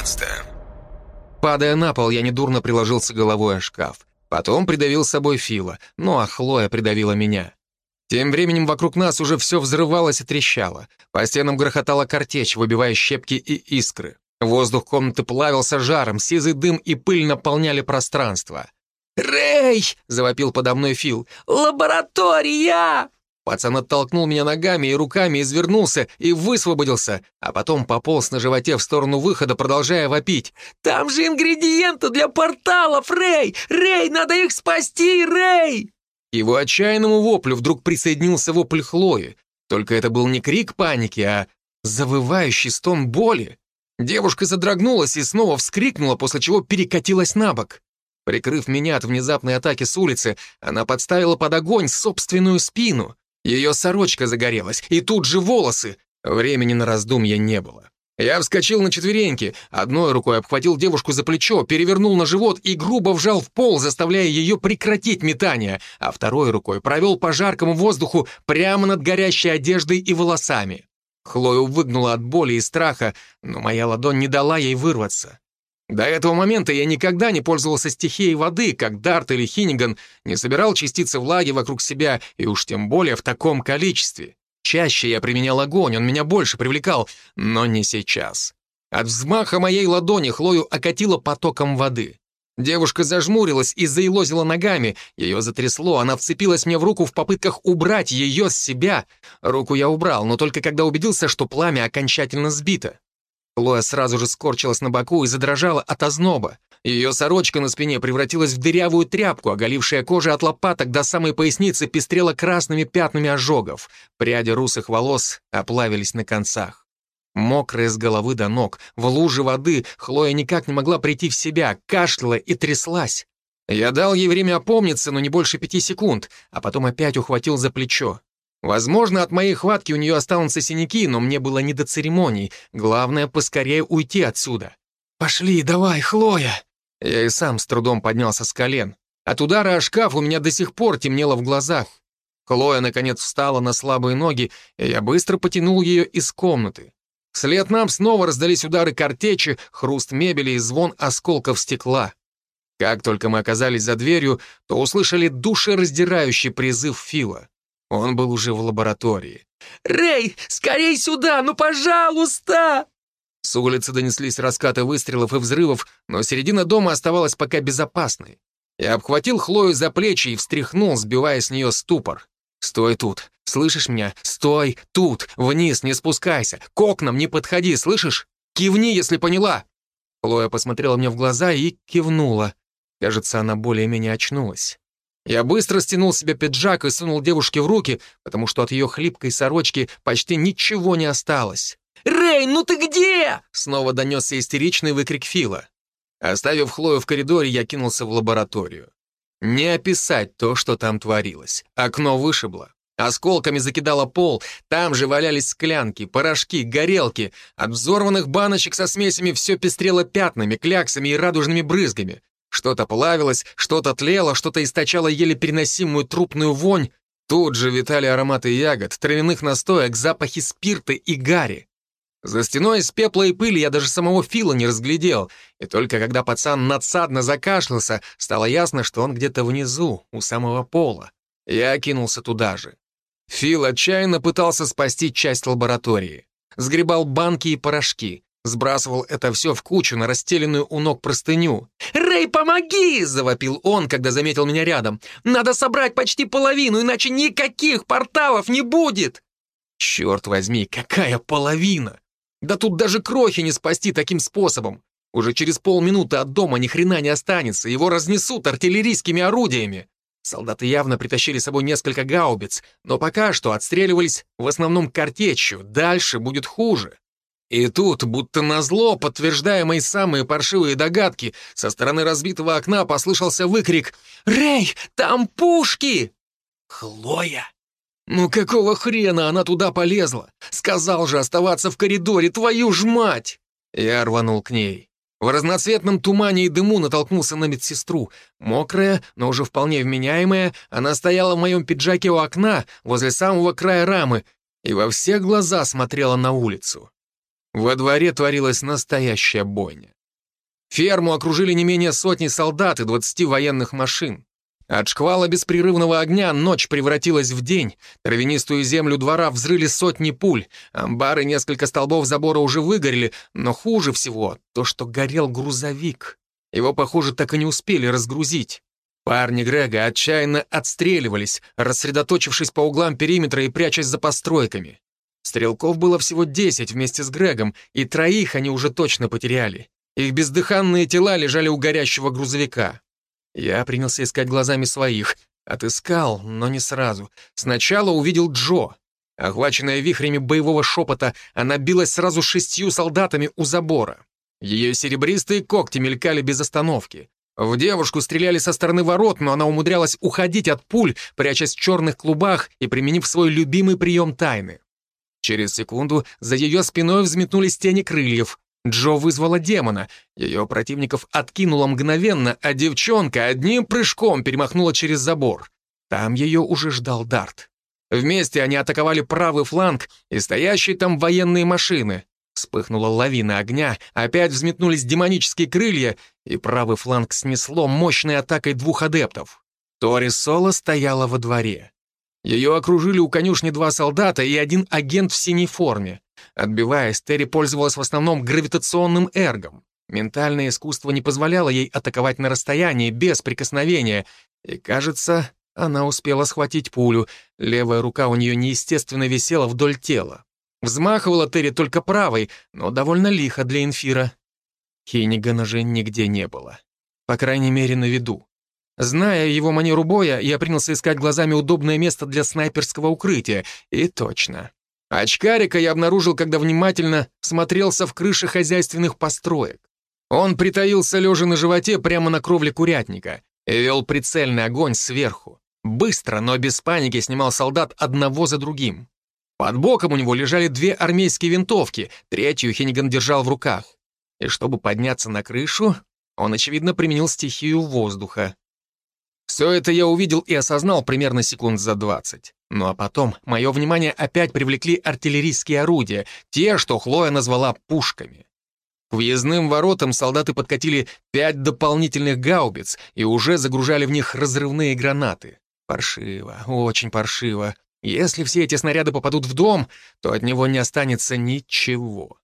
15 Падая на пол, я недурно приложился головой о шкаф. Потом придавил собой Фила, ну а Хлоя придавила меня. Тем временем вокруг нас уже все взрывалось и трещало. По стенам грохотала картечь, выбивая щепки и искры. Воздух комнаты плавился жаром, сизый дым и пыль наполняли пространство. «Рэй!» — завопил подо мной Фил. «Лаборатория!» Пацан оттолкнул меня ногами и руками, извернулся и высвободился, а потом пополз на животе в сторону выхода, продолжая вопить. «Там же ингредиенты для порталов, Рэй! Рэй, надо их спасти, Рэй!» К его отчаянному воплю вдруг присоединился вопль Хлои. Только это был не крик паники, а завывающий стон боли. Девушка задрогнулась и снова вскрикнула, после чего перекатилась на бок. Прикрыв меня от внезапной атаки с улицы, она подставила под огонь собственную спину. Ее сорочка загорелась, и тут же волосы. Времени на раздумья не было. Я вскочил на четвереньки, одной рукой обхватил девушку за плечо, перевернул на живот и грубо вжал в пол, заставляя ее прекратить метание, а второй рукой провел по жаркому воздуху прямо над горящей одеждой и волосами. Хлою выгнула от боли и страха, но моя ладонь не дала ей вырваться. До этого момента я никогда не пользовался стихией воды, как Дарт или Хинниган, не собирал частицы влаги вокруг себя, и уж тем более в таком количестве. Чаще я применял огонь, он меня больше привлекал, но не сейчас. От взмаха моей ладони Хлою окатило потоком воды. Девушка зажмурилась и заилозила ногами. Ее затрясло, она вцепилась мне в руку в попытках убрать ее с себя. Руку я убрал, но только когда убедился, что пламя окончательно сбито. Хлоя сразу же скорчилась на боку и задрожала от озноба. Ее сорочка на спине превратилась в дырявую тряпку, оголившая кожу от лопаток до самой поясницы пестрела красными пятнами ожогов. Пряди русых волос оплавились на концах. Мокрая с головы до ног, в луже воды, Хлоя никак не могла прийти в себя, кашляла и тряслась. Я дал ей время опомниться, но не больше пяти секунд, а потом опять ухватил за плечо. Возможно, от моей хватки у нее останутся синяки, но мне было не до церемоний. Главное, поскорее уйти отсюда. «Пошли, давай, Хлоя!» Я и сам с трудом поднялся с колен. От удара о шкаф у меня до сих пор темнело в глазах. Хлоя, наконец, встала на слабые ноги, и я быстро потянул ее из комнаты. Вслед нам снова раздались удары картечи, хруст мебели и звон осколков стекла. Как только мы оказались за дверью, то услышали душераздирающий призыв Фила. Он был уже в лаборатории. «Рэй, скорей сюда, ну пожалуйста!» С улицы донеслись раскаты выстрелов и взрывов, но середина дома оставалась пока безопасной. Я обхватил Хлою за плечи и встряхнул, сбивая с нее ступор. «Стой тут! Слышишь меня? Стой тут! Вниз не спускайся! К окнам не подходи, слышишь? Кивни, если поняла!» Хлоя посмотрела мне в глаза и кивнула. Кажется, она более-менее очнулась. Я быстро стянул себе пиджак и сунул девушке в руки, потому что от ее хлипкой сорочки почти ничего не осталось. «Рэй, ну ты где?» — снова донесся истеричный выкрик Фила. Оставив Хлою в коридоре, я кинулся в лабораторию. Не описать то, что там творилось. Окно вышибло. Осколками закидало пол, там же валялись склянки, порошки, горелки. От взорванных баночек со смесями все пестрело пятнами, кляксами и радужными брызгами. Что-то плавилось, что-то тлело, что-то источало еле переносимую трупную вонь. Тут же витали ароматы ягод, травяных настоек, запахи спирта и гари. За стеной из пепла и пыли я даже самого Фила не разглядел, и только когда пацан надсадно закашлялся, стало ясно, что он где-то внизу, у самого пола. Я кинулся туда же. Фил отчаянно пытался спасти часть лаборатории. Сгребал банки и порошки. Сбрасывал это все в кучу на расстеленную у ног простыню. «Рэй, помоги!» — завопил он, когда заметил меня рядом. «Надо собрать почти половину, иначе никаких порталов не будет!» «Черт возьми, какая половина! Да тут даже крохи не спасти таким способом! Уже через полминуты от дома ни хрена не останется, его разнесут артиллерийскими орудиями!» Солдаты явно притащили с собой несколько гаубиц, но пока что отстреливались в основном картечью, дальше будет хуже. И тут, будто назло, подтверждая мои самые паршивые догадки, со стороны разбитого окна послышался выкрик «Рэй, там пушки!» «Хлоя!» «Ну какого хрена она туда полезла? Сказал же оставаться в коридоре, твою ж мать!» Я рванул к ней. В разноцветном тумане и дыму натолкнулся на медсестру. Мокрая, но уже вполне вменяемая, она стояла в моем пиджаке у окна, возле самого края рамы, и во все глаза смотрела на улицу. Во дворе творилась настоящая бойня. Ферму окружили не менее сотни солдат и 20 военных машин. От шквала беспрерывного огня ночь превратилась в день. Травянистую землю двора взрыли сотни пуль. Амбары несколько столбов забора уже выгорели, но хуже всего то, что горел грузовик. Его, похоже, так и не успели разгрузить. Парни Грега отчаянно отстреливались, рассредоточившись по углам периметра и прячась за постройками. Стрелков было всего десять вместе с Грегом, и троих они уже точно потеряли. Их бездыханные тела лежали у горящего грузовика. Я принялся искать глазами своих. Отыскал, но не сразу. Сначала увидел Джо. Охваченная вихрями боевого шепота, она билась сразу шестью солдатами у забора. Ее серебристые когти мелькали без остановки. В девушку стреляли со стороны ворот, но она умудрялась уходить от пуль, прячась в черных клубах и применив свой любимый прием тайны. Через секунду за ее спиной взметнулись тени крыльев. Джо вызвала демона. Ее противников откинуло мгновенно, а девчонка одним прыжком перемахнула через забор. Там ее уже ждал Дарт. Вместе они атаковали правый фланг и стоящие там военные машины. Вспыхнула лавина огня, опять взметнулись демонические крылья, и правый фланг снесло мощной атакой двух адептов. Тори Соло стояла во дворе. Ее окружили у конюшни два солдата и один агент в синей форме. Отбиваясь, Терри пользовалась в основном гравитационным эргом. Ментальное искусство не позволяло ей атаковать на расстоянии, без прикосновения, и, кажется, она успела схватить пулю. Левая рука у нее неестественно висела вдоль тела. Взмахивала Терри только правой, но довольно лихо для инфира. Хейнигана же нигде не было. По крайней мере, на виду. Зная его манеру боя, я принялся искать глазами удобное место для снайперского укрытия. И точно. Очкарика я обнаружил, когда внимательно смотрелся в крыши хозяйственных построек. Он притаился лежа на животе прямо на кровле курятника и вел прицельный огонь сверху. Быстро, но без паники снимал солдат одного за другим. Под боком у него лежали две армейские винтовки, третью Хенниган держал в руках. И чтобы подняться на крышу, он, очевидно, применил стихию воздуха. Все это я увидел и осознал примерно секунд за двадцать. Ну а потом мое внимание опять привлекли артиллерийские орудия, те, что Хлоя назвала пушками. К въездным воротам солдаты подкатили пять дополнительных гаубиц и уже загружали в них разрывные гранаты. Паршиво, очень паршиво. Если все эти снаряды попадут в дом, то от него не останется ничего.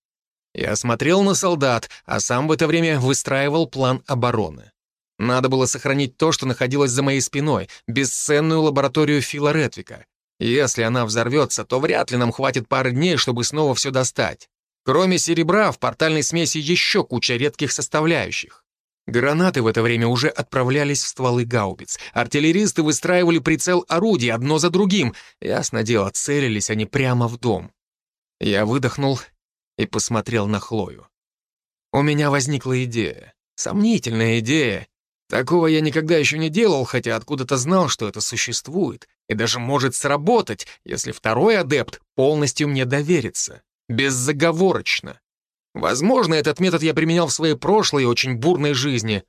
Я смотрел на солдат, а сам в это время выстраивал план обороны. Надо было сохранить то, что находилось за моей спиной, бесценную лабораторию Фила Ретвика. Если она взорвется, то вряд ли нам хватит пары дней, чтобы снова все достать. Кроме серебра, в портальной смеси еще куча редких составляющих. Гранаты в это время уже отправлялись в стволы гаубиц. Артиллеристы выстраивали прицел орудий одно за другим. Ясно дело, целились они прямо в дом. Я выдохнул и посмотрел на Хлою. У меня возникла идея. Сомнительная идея, Такого я никогда еще не делал, хотя откуда-то знал, что это существует, и даже может сработать, если второй адепт полностью мне доверится. Беззаговорочно. Возможно, этот метод я применял в своей прошлой и очень бурной жизни.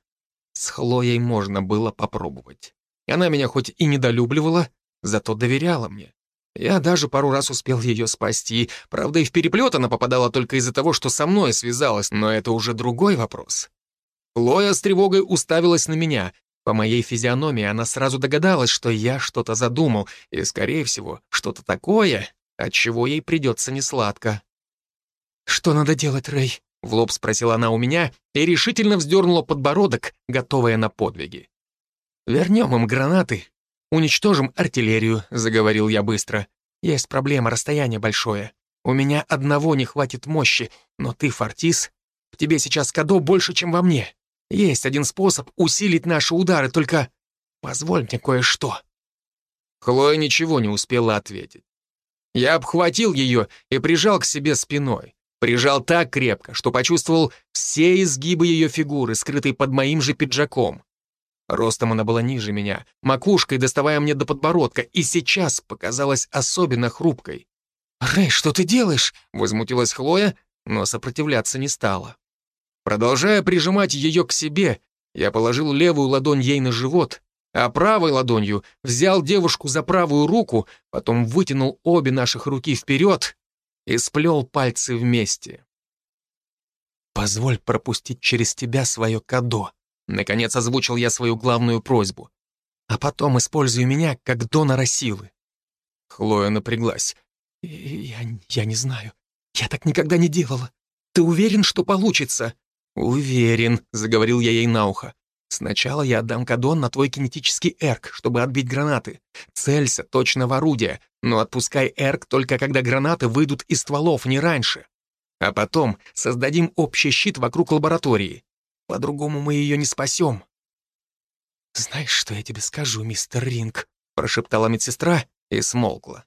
С Хлоей можно было попробовать. Она меня хоть и недолюбливала, зато доверяла мне. Я даже пару раз успел ее спасти. Правда, и в переплет она попадала только из-за того, что со мной связалась, но это уже другой вопрос. Лоя с тревогой уставилась на меня. По моей физиономии она сразу догадалась, что я что-то задумал, и, скорее всего, что-то такое, от чего ей придется несладко. «Что надо делать, Рэй?» — в лоб спросила она у меня и решительно вздернула подбородок, готовая на подвиги. «Вернем им гранаты, уничтожим артиллерию», — заговорил я быстро. «Есть проблема, расстояние большое. У меня одного не хватит мощи, но ты, Фортис, в тебе сейчас кадо больше, чем во мне. Есть один способ усилить наши удары, только позволь мне кое-что». Хлоя ничего не успела ответить. Я обхватил ее и прижал к себе спиной. Прижал так крепко, что почувствовал все изгибы ее фигуры, скрытой под моим же пиджаком. Ростом она была ниже меня, макушкой доставая мне до подбородка, и сейчас показалась особенно хрупкой. «Рэй, что ты делаешь?» — возмутилась Хлоя, но сопротивляться не стала. Продолжая прижимать ее к себе, я положил левую ладонь ей на живот, а правой ладонью взял девушку за правую руку, потом вытянул обе наших руки вперед и сплел пальцы вместе. Позволь пропустить через тебя свое кадо. Наконец озвучил я свою главную просьбу. А потом используй меня как донора силы. Хлоя напряглась. «Я, я не знаю. Я так никогда не делала. Ты уверен, что получится?» «Уверен», — заговорил я ей на ухо. «Сначала я отдам кадон на твой кинетический эрк, чтобы отбить гранаты. Целься точно в орудие, но отпускай эрк только когда гранаты выйдут из стволов, не раньше. А потом создадим общий щит вокруг лаборатории. По-другому мы ее не спасем». «Знаешь, что я тебе скажу, мистер Ринг?» — прошептала медсестра и смолкла.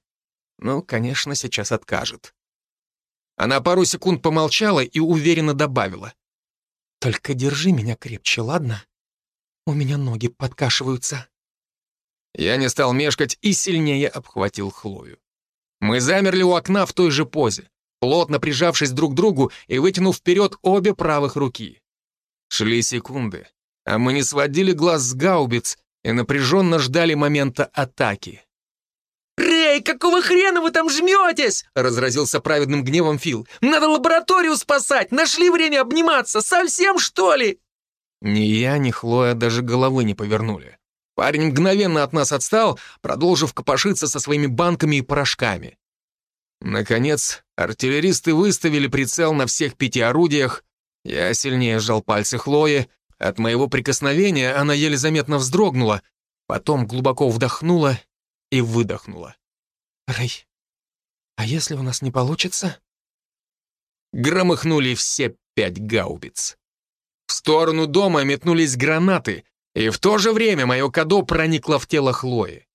«Ну, конечно, сейчас откажет». Она пару секунд помолчала и уверенно добавила. «Только держи меня крепче, ладно? У меня ноги подкашиваются». Я не стал мешкать и сильнее обхватил Хлою. Мы замерли у окна в той же позе, плотно прижавшись друг к другу и вытянув вперед обе правых руки. Шли секунды, а мы не сводили глаз с гаубиц и напряженно ждали момента атаки. «Рэй, какого хрена вы там жметесь?» — разразился праведным гневом Фил. «Надо лабораторию спасать! Нашли время обниматься! Совсем, что ли?» Ни я, ни Хлоя даже головы не повернули. Парень мгновенно от нас отстал, продолжив копошиться со своими банками и порошками. Наконец, артиллеристы выставили прицел на всех пяти орудиях. Я сильнее сжал пальцы Хлои. От моего прикосновения она еле заметно вздрогнула, потом глубоко вдохнула и выдохнула. «Рэй, а если у нас не получится?» Громыхнули все пять гаубиц. В сторону дома метнулись гранаты, и в то же время мое кадо проникло в тело Хлои.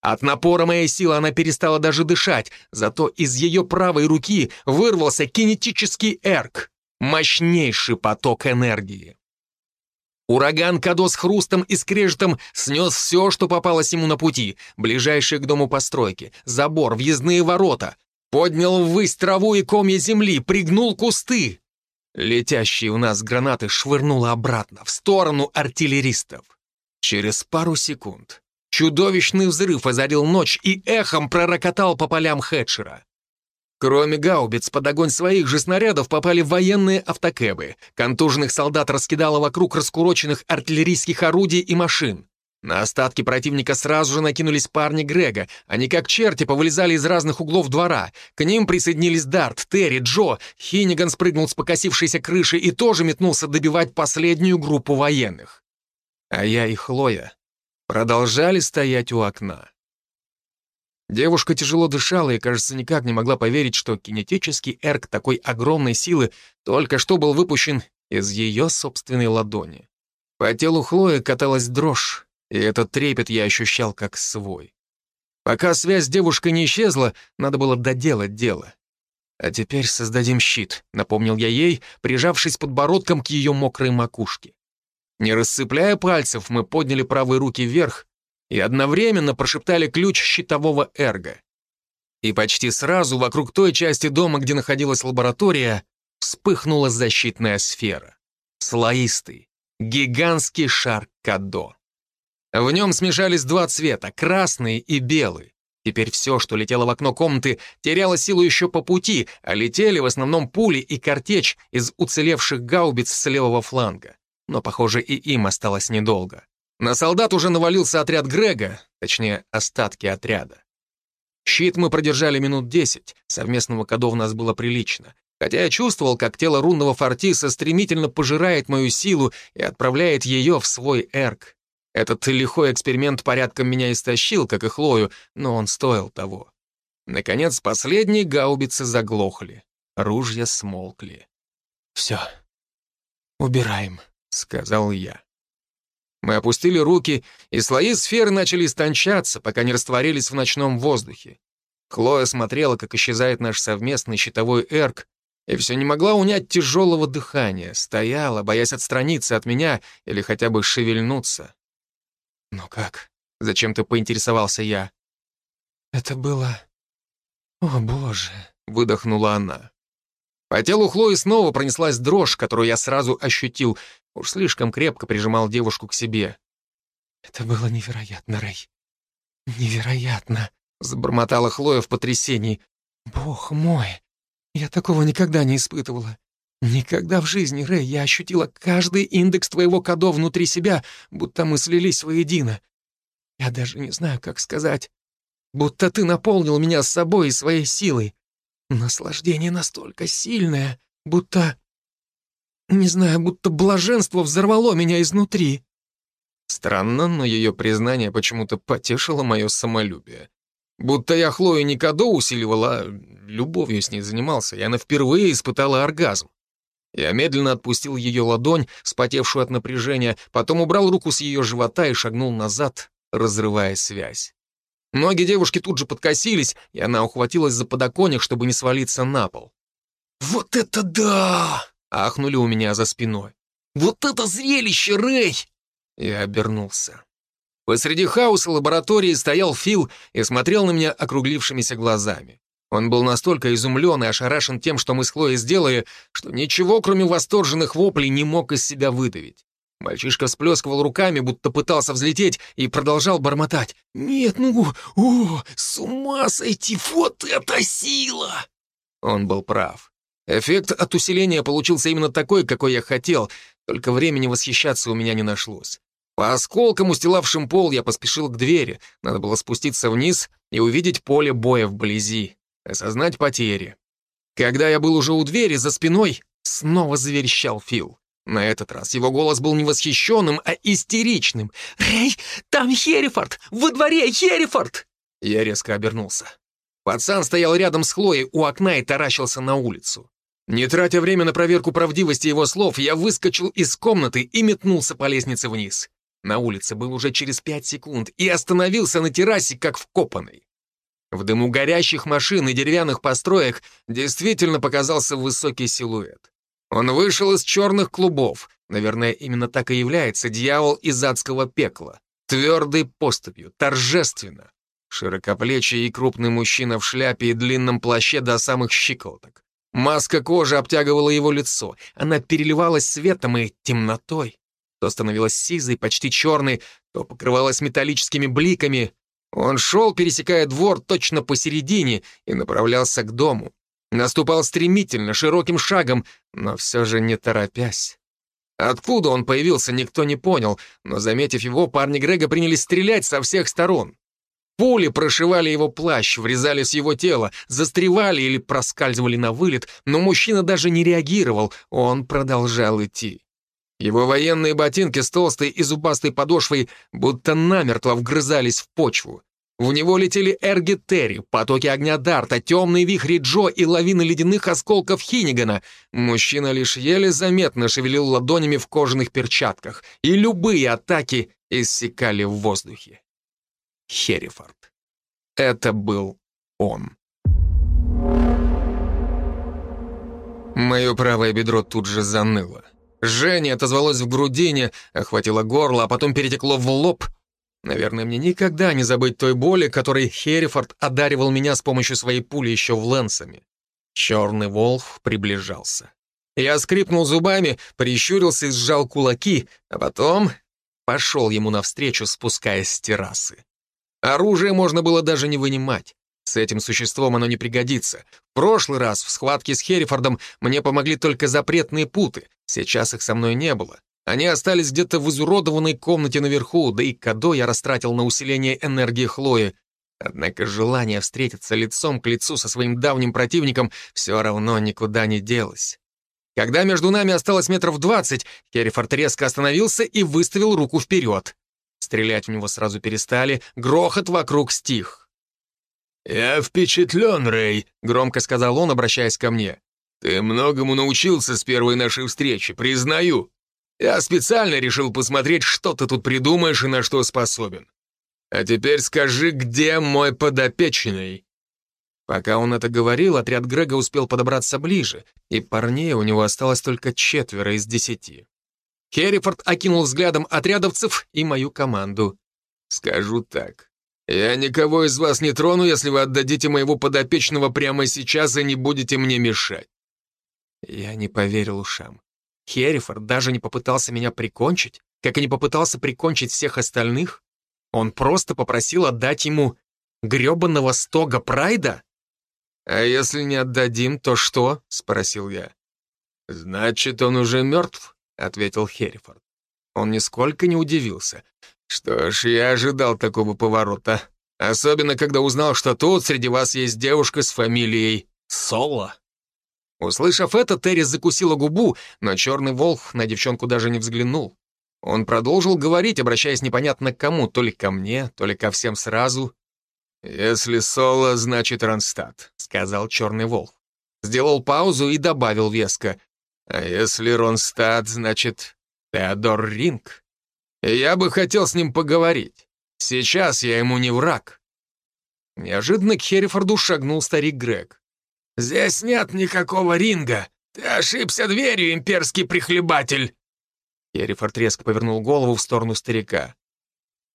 От напора моей силы она перестала даже дышать, зато из ее правой руки вырвался кинетический эрк, мощнейший поток энергии. Ураган Кадо с хрустом и скрежетом снес все, что попалось ему на пути, ближайшие к дому постройки, забор, въездные ворота. Поднял ввысь траву и комья земли, пригнул кусты. Летящие у нас гранаты швырнуло обратно, в сторону артиллеристов. Через пару секунд чудовищный взрыв озарил ночь и эхом пророкотал по полям Хэтчера. Кроме гаубиц, под огонь своих же снарядов попали военные автокэбы. Контуженных солдат раскидало вокруг раскуроченных артиллерийских орудий и машин. На остатки противника сразу же накинулись парни Грега. Они как черти повылезали из разных углов двора. К ним присоединились Дарт, Терри, Джо. Хинниган спрыгнул с покосившейся крыши и тоже метнулся добивать последнюю группу военных. А я и Хлоя продолжали стоять у окна. Девушка тяжело дышала и, кажется, никак не могла поверить, что кинетический эрк такой огромной силы только что был выпущен из ее собственной ладони. По телу Хлои каталась дрожь, и этот трепет я ощущал как свой. Пока связь с девушкой не исчезла, надо было доделать дело. «А теперь создадим щит», — напомнил я ей, прижавшись подбородком к ее мокрой макушке. Не рассыпляя пальцев, мы подняли правые руки вверх и одновременно прошептали ключ щитового эрга. И почти сразу вокруг той части дома, где находилась лаборатория, вспыхнула защитная сфера. Слоистый, гигантский шар Кадо. В нем смешались два цвета, красный и белый. Теперь все, что летело в окно комнаты, теряло силу еще по пути, а летели в основном пули и картечь из уцелевших гаубиц с левого фланга. Но, похоже, и им осталось недолго. На солдат уже навалился отряд Грега, точнее, остатки отряда. Щит мы продержали минут десять, совместного кода у нас было прилично. Хотя я чувствовал, как тело рунного Фортиса стремительно пожирает мою силу и отправляет ее в свой эрк. Этот лихой эксперимент порядком меня истощил, как и Хлою, но он стоил того. Наконец, последние гаубицы заглохли. Ружья смолкли. «Все, убираем», — сказал я. Мы опустили руки, и слои сферы начали истончаться, пока не растворились в ночном воздухе. Хлоя смотрела, как исчезает наш совместный щитовой эрк, и все не могла унять тяжелого дыхания, стояла, боясь отстраниться от меня или хотя бы шевельнуться. «Ну как?» — зачем-то поинтересовался я. «Это было... О, боже!» — выдохнула она. По телу Хлои снова пронеслась дрожь, которую я сразу ощутил, Уж слишком крепко прижимал девушку к себе. «Это было невероятно, Рэй. Невероятно!» — забормотала Хлоя в потрясении. «Бог мой! Я такого никогда не испытывала. Никогда в жизни, Рэй, я ощутила каждый индекс твоего кодо внутри себя, будто мы слились воедино. Я даже не знаю, как сказать. Будто ты наполнил меня собой и своей силой. Наслаждение настолько сильное, будто... Не знаю, будто блаженство взорвало меня изнутри. Странно, но ее признание почему-то потешило мое самолюбие. Будто я Хлою не кадо усиливал, а любовью с ней занимался, и она впервые испытала оргазм. Я медленно отпустил ее ладонь, спотевшую от напряжения, потом убрал руку с ее живота и шагнул назад, разрывая связь. Ноги девушки тут же подкосились, и она ухватилась за подоконник, чтобы не свалиться на пол. «Вот это да!» — ахнули у меня за спиной. «Вот это зрелище, Рэй!» Я обернулся. Посреди хаоса лаборатории стоял Фил и смотрел на меня округлившимися глазами. Он был настолько изумлен и ошарашен тем, что мы с Хлоей сделали, что ничего, кроме восторженных воплей, не мог из себя выдавить. Мальчишка всплескивал руками, будто пытался взлететь, и продолжал бормотать. «Нет, ну, о, с ума сойти, вот это сила!» Он был прав. Эффект от усиления получился именно такой, какой я хотел, только времени восхищаться у меня не нашлось. По осколкам, устилавшим пол, я поспешил к двери. Надо было спуститься вниз и увидеть поле боя вблизи, осознать потери. Когда я был уже у двери, за спиной снова заверещал Фил. На этот раз его голос был не восхищенным, а истеричным. «Рэй, там Херрифорд! Во дворе Херрифорд!» Я резко обернулся. Пацан стоял рядом с Хлоей у окна и таращился на улицу. Не тратя время на проверку правдивости его слов, я выскочил из комнаты и метнулся по лестнице вниз. На улице был уже через пять секунд и остановился на террасе, как вкопанный. В дыму горящих машин и деревянных построек действительно показался высокий силуэт. Он вышел из черных клубов. Наверное, именно так и является дьявол из адского пекла. Твердой поступью, торжественно. Широкоплечий и крупный мужчина в шляпе и длинном плаще до самых щиколоток. Маска кожи обтягивала его лицо. Она переливалась светом и темнотой. То становилась сизой, почти черной, то покрывалась металлическими бликами. Он шел, пересекая двор точно посередине, и направлялся к дому. Наступал стремительно, широким шагом, но все же не торопясь. Откуда он появился, никто не понял, но, заметив его, парни Грега принялись стрелять со всех сторон. Пули прошивали его плащ, врезались в его тело, застревали или проскальзывали на вылет, но мужчина даже не реагировал, он продолжал идти. Его военные ботинки с толстой и зубастой подошвой будто намертво вгрызались в почву. В него летели Эрги потоки огня Дарта, темные вихри Джо и лавины ледяных осколков Хиннигана. Мужчина лишь еле заметно шевелил ладонями в кожаных перчатках, и любые атаки иссякали в воздухе. Херрифорд. Это был он. Мое правое бедро тут же заныло. Женя отозвалось в грудине, охватило горло, а потом перетекло в лоб — Наверное, мне никогда не забыть той боли, которой Херрифорд одаривал меня с помощью своей пули еще в Лэнсами. Черный волк приближался. Я скрипнул зубами, прищурился и сжал кулаки, а потом пошел ему навстречу, спускаясь с террасы. Оружие можно было даже не вынимать. С этим существом оно не пригодится. В прошлый раз в схватке с Херрифордом мне помогли только запретные путы. Сейчас их со мной не было. Они остались где-то в изуродованной комнате наверху, да и кадо я растратил на усиление энергии Хлои. Однако желание встретиться лицом к лицу со своим давним противником все равно никуда не делось. Когда между нами осталось метров двадцать, Керрифорд резко остановился и выставил руку вперед. Стрелять в него сразу перестали, грохот вокруг стих. «Я впечатлен, Рэй», — громко сказал он, обращаясь ко мне. «Ты многому научился с первой нашей встречи, признаю. Я специально решил посмотреть, что ты тут придумаешь и на что способен. А теперь скажи, где мой подопечный?» Пока он это говорил, отряд Грега успел подобраться ближе, и парней у него осталось только четверо из десяти. Херрифорд окинул взглядом отрядовцев и мою команду. «Скажу так. Я никого из вас не трону, если вы отдадите моего подопечного прямо сейчас и не будете мне мешать». Я не поверил ушам. Херрифорд даже не попытался меня прикончить, как и не попытался прикончить всех остальных. Он просто попросил отдать ему грёбаного стога прайда? «А если не отдадим, то что?» — спросил я. «Значит, он уже мертв?» — ответил Херрифорд. Он нисколько не удивился. «Что ж, я ожидал такого поворота. Особенно, когда узнал, что тут среди вас есть девушка с фамилией Соло». Услышав это, Терри закусила губу, но черный волк на девчонку даже не взглянул. Он продолжил говорить, обращаясь непонятно к кому, то ли ко мне, то ли ко всем сразу. «Если Соло, значит Ронстадт», — сказал черный волк. Сделал паузу и добавил веско. «А если Ронстадт, значит Теодор Ринг. я бы хотел с ним поговорить. Сейчас я ему не враг». Неожиданно к Херрифорду шагнул старик Грег. «Здесь нет никакого ринга. Ты ошибся дверью, имперский прихлебатель!» Херрифорд резко повернул голову в сторону старика.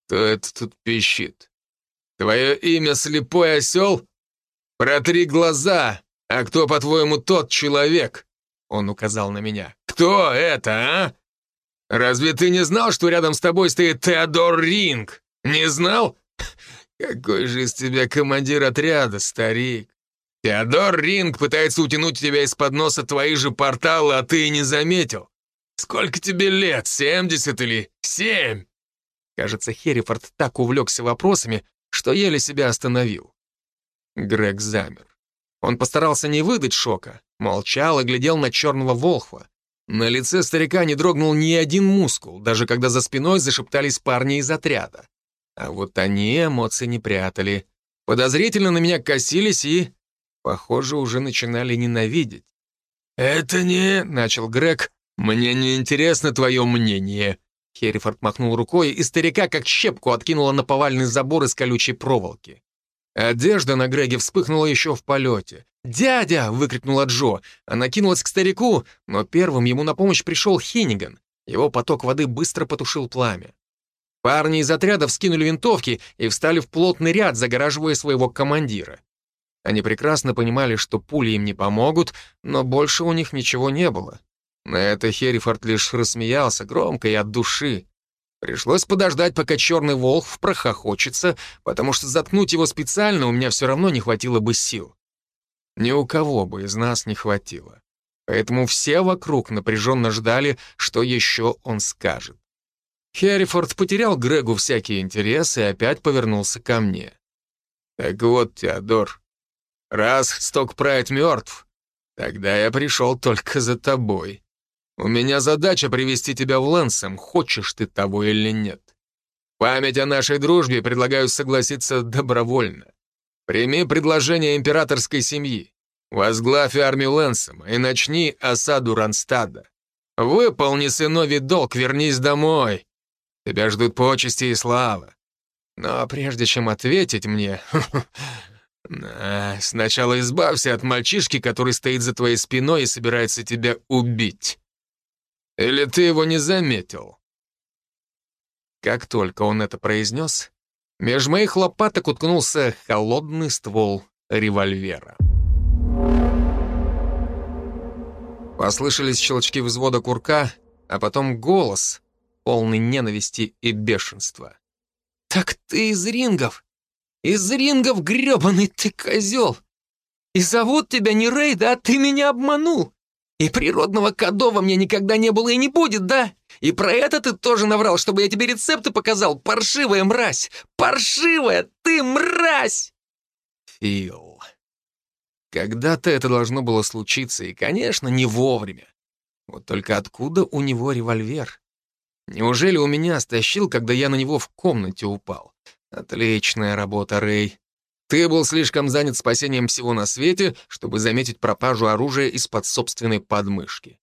«Кто это тут пищит? Твое имя слепой осел? Протри глаза! А кто, по-твоему, тот человек?» Он указал на меня. «Кто это, а? Разве ты не знал, что рядом с тобой стоит Теодор Ринг? Не знал? Какой же из тебя командир отряда, старик? Теодор Ринг пытается утянуть тебя из-под носа твои же порталы, а ты и не заметил. Сколько тебе лет, 70 или 7? Кажется, Херрифорд так увлекся вопросами, что еле себя остановил. Грег замер. Он постарался не выдать шока, молчал и глядел на черного волхва. На лице старика не дрогнул ни один мускул, даже когда за спиной зашептались парни из отряда. А вот они эмоции не прятали. Подозрительно на меня косились и Похоже, уже начинали ненавидеть. «Это не...» — начал Грег. «Мне не интересно твое мнение». Херрифорд махнул рукой, и старика как щепку откинула на повальный забор из колючей проволоки. Одежда на Греге вспыхнула еще в полете. «Дядя!» — выкрикнула Джо. Она кинулась к старику, но первым ему на помощь пришел Хинниган. Его поток воды быстро потушил пламя. Парни из отряда вскинули винтовки и встали в плотный ряд, загораживая своего командира. Они прекрасно понимали, что пули им не помогут, но больше у них ничего не было. На это Херрифорд лишь рассмеялся, громко и от души. Пришлось подождать, пока черный волк прохохочется, потому что заткнуть его специально у меня все равно не хватило бы сил. Ни у кого бы из нас не хватило. Поэтому все вокруг напряженно ждали, что еще он скажет. Херрифорд потерял Грегу всякий интерес и опять повернулся ко мне. «Так вот, Теодор, Раз Стокпрайд мертв, тогда я пришел только за тобой. У меня задача привести тебя в Лэнсом, хочешь ты того или нет. Память о нашей дружбе предлагаю согласиться добровольно. Прими предложение императорской семьи. Возглавь армию Лэнсома и начни осаду Ранстада. Выполни сыновий долг, вернись домой. Тебя ждут почести и слава. Но прежде чем ответить мне, сначала избавься от мальчишки, который стоит за твоей спиной и собирается тебя убить. Или ты его не заметил?» Как только он это произнес, меж моих лопаток уткнулся холодный ствол револьвера. Послышались щелчки взвода курка, а потом голос, полный ненависти и бешенства. «Так ты из рингов! Из рингов гребаный ты козел! И зовут тебя не Рэй, да? Ты меня обманул! И природного кадова мне никогда не было и не будет, да? И про это ты тоже наврал, чтобы я тебе рецепты показал, паршивая мразь! Паршивая ты мразь!» Фил. Когда-то это должно было случиться, и, конечно, не вовремя. Вот только откуда у него револьвер? Неужели у меня стащил, когда я на него в комнате упал? Отличная работа, Рэй. Ты был слишком занят спасением всего на свете, чтобы заметить пропажу оружия из-под собственной подмышки.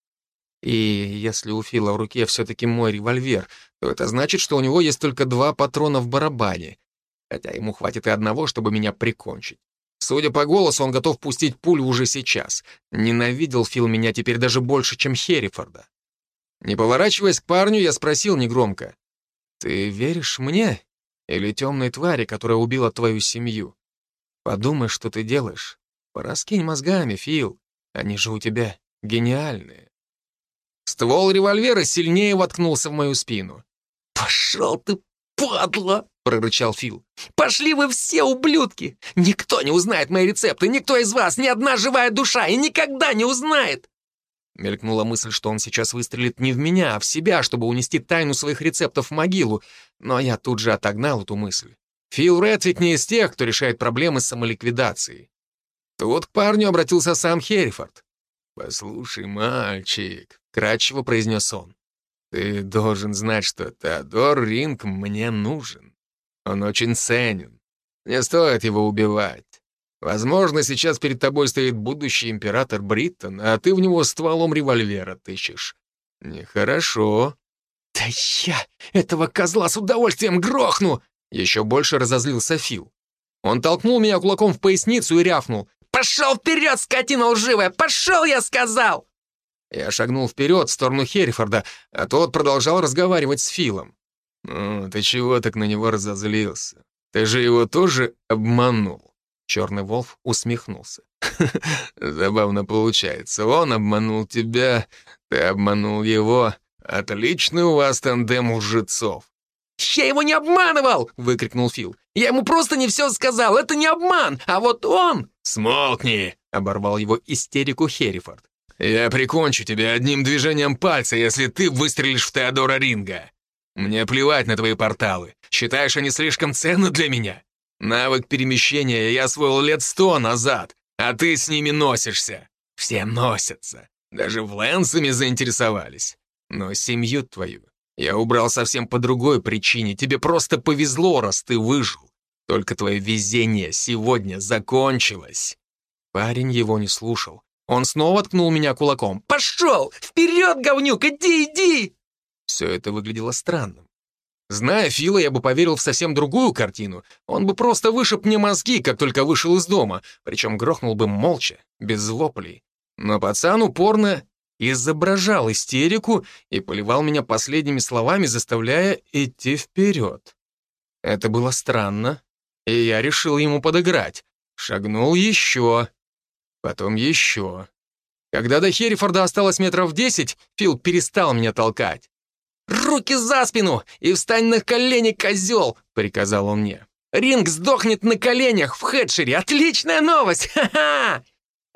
И если у Фила в руке все-таки мой револьвер, то это значит, что у него есть только два патрона в барабане, хотя ему хватит и одного, чтобы меня прикончить. Судя по голосу, он готов пустить пулю уже сейчас. Ненавидел Фил меня теперь даже больше, чем Херрифорда. Не поворачиваясь к парню, я спросил негромко. «Ты веришь мне или темной твари, которая убила твою семью. Подумай, что ты делаешь. Пораскинь мозгами, Фил. Они же у тебя гениальные. Ствол револьвера сильнее воткнулся в мою спину. «Пошел ты, падла!» — прорычал Фил. «Пошли вы все, ублюдки! Никто не узнает мои рецепты, никто из вас, ни одна живая душа, и никогда не узнает!» Мелькнула мысль, что он сейчас выстрелит не в меня, а в себя, чтобы унести тайну своих рецептов в могилу, но я тут же отогнал эту мысль. Фил Редвик не из тех, кто решает проблемы с самоликвидацией. Тут к парню обратился сам Херрифорд. «Послушай, мальчик», — кратчево произнес он, «ты должен знать, что Теодор Ринг мне нужен. Он очень ценен. Не стоит его убивать. Возможно, сейчас перед тобой стоит будущий император Бриттон, а ты в него стволом револьвера тыщешь. Нехорошо. «Да я этого козла с удовольствием грохну!» Еще больше разозлился Фил. Он толкнул меня кулаком в поясницу и рявкнул. «Пошел вперед, скотина лживая! Пошел, я сказал!» Я шагнул вперед в сторону Херрифорда, а тот продолжал разговаривать с Филом. «Ну, ты чего так на него разозлился? Ты же его тоже обманул?» Черный Волф усмехнулся. «Забавно получается. Он обманул тебя, ты обманул его. Отличный у вас тандем лжецов». «Я его не обманывал!» — выкрикнул Фил. «Я ему просто не все сказал. Это не обман, а вот он...» «Смолкни!» — оборвал его истерику Херрифорд. «Я прикончу тебя одним движением пальца, если ты выстрелишь в Теодора Ринга. Мне плевать на твои порталы. Считаешь, они слишком ценны для меня? Навык перемещения я освоил лет сто назад, а ты с ними носишься. Все носятся. Даже в Лэнсами заинтересовались. Но семью твою я убрал совсем по другой причине. Тебе просто повезло, раз ты выжил. Только твое везение сегодня закончилось». Парень его не слушал. Он снова ткнул меня кулаком. «Пошел! Вперед, говнюк! Иди, иди!» Все это выглядело странным. Зная Фила, я бы поверил в совсем другую картину. Он бы просто вышиб мне мозги, как только вышел из дома, причем грохнул бы молча, без воплей. Но пацан упорно изображал истерику и поливал меня последними словами, заставляя идти вперед. Это было странно, и я решил ему подыграть. Шагнул еще, потом еще. Когда до Херрифорда осталось метров десять, Фил перестал меня толкать. «Руки за спину и встань на колени, козел!» — приказал он мне. «Ринг сдохнет на коленях в хедшере! Отличная новость! Ха-ха!»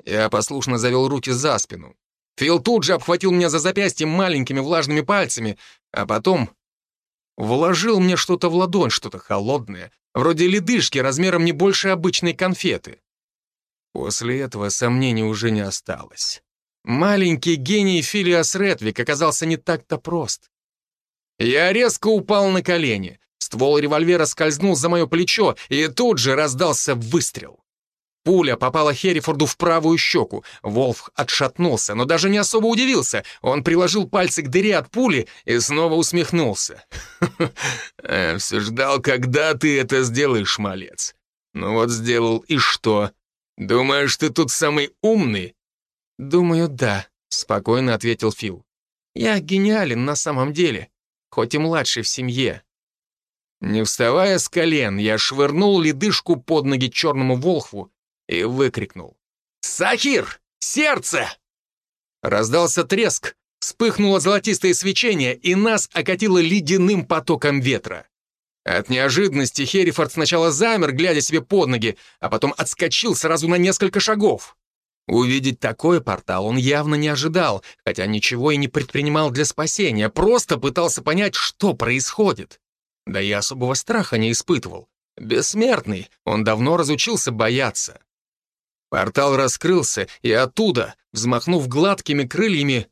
Я послушно завел руки за спину. Фил тут же обхватил меня за запястье маленькими влажными пальцами, а потом вложил мне что-то в ладонь, что-то холодное, вроде ледышки размером не больше обычной конфеты. После этого сомнений уже не осталось. Маленький гений Филиас Редвик оказался не так-то прост. Я резко упал на колени. Ствол револьвера скользнул за мое плечо, и тут же раздался выстрел. Пуля попала Херрифорду в правую щеку. Волф отшатнулся, но даже не особо удивился. Он приложил пальцы к дыре от пули и снова усмехнулся. «Э, «Все ждал, когда ты это сделаешь, малец. Ну вот сделал, и что? Думаешь, ты тут самый умный?» «Думаю, да», — спокойно ответил Фил. «Я гениален на самом деле хоть и младший в семье. Не вставая с колен, я швырнул ледышку под ноги черному волхву и выкрикнул. «Сахир! Сердце!» Раздался треск, вспыхнуло золотистое свечение, и нас окатило ледяным потоком ветра. От неожиданности Херрифорд сначала замер, глядя себе под ноги, а потом отскочил сразу на несколько шагов. Увидеть такой портал он явно не ожидал, хотя ничего и не предпринимал для спасения, просто пытался понять, что происходит. Да и особого страха не испытывал. Бессмертный, он давно разучился бояться. Портал раскрылся, и оттуда, взмахнув гладкими крыльями,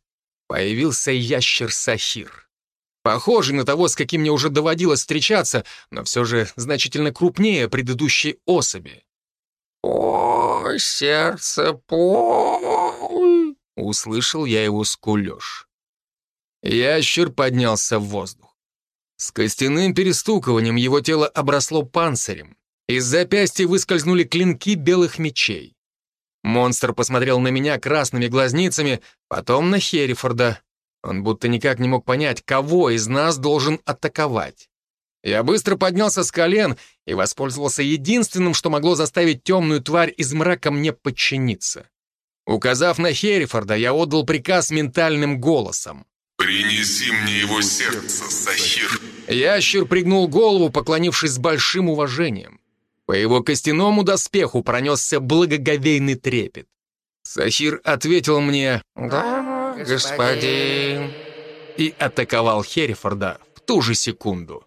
появился ящер Сахир. Похожий на того, с каким мне уже доводилось встречаться, но все же значительно крупнее предыдущей особи. «О, сердце, пой!» Услышал я его скулеж. Ящер поднялся в воздух. С костяным перестукиванием его тело обросло панцирем. Из запястья выскользнули клинки белых мечей. Монстр посмотрел на меня красными глазницами, потом на Херрифорда. Он будто никак не мог понять, кого из нас должен атаковать. Я быстро поднялся с колен и воспользовался единственным, что могло заставить темную тварь из мрака мне подчиниться. Указав на Херрифорда, я отдал приказ ментальным голосом. «Принеси мне его сердце, Сахир!» Ящер пригнул голову, поклонившись с большим уважением. По его костяному доспеху пронесся благоговейный трепет. Сахир ответил мне «Да, господин!» И атаковал Херрифорда в ту же секунду.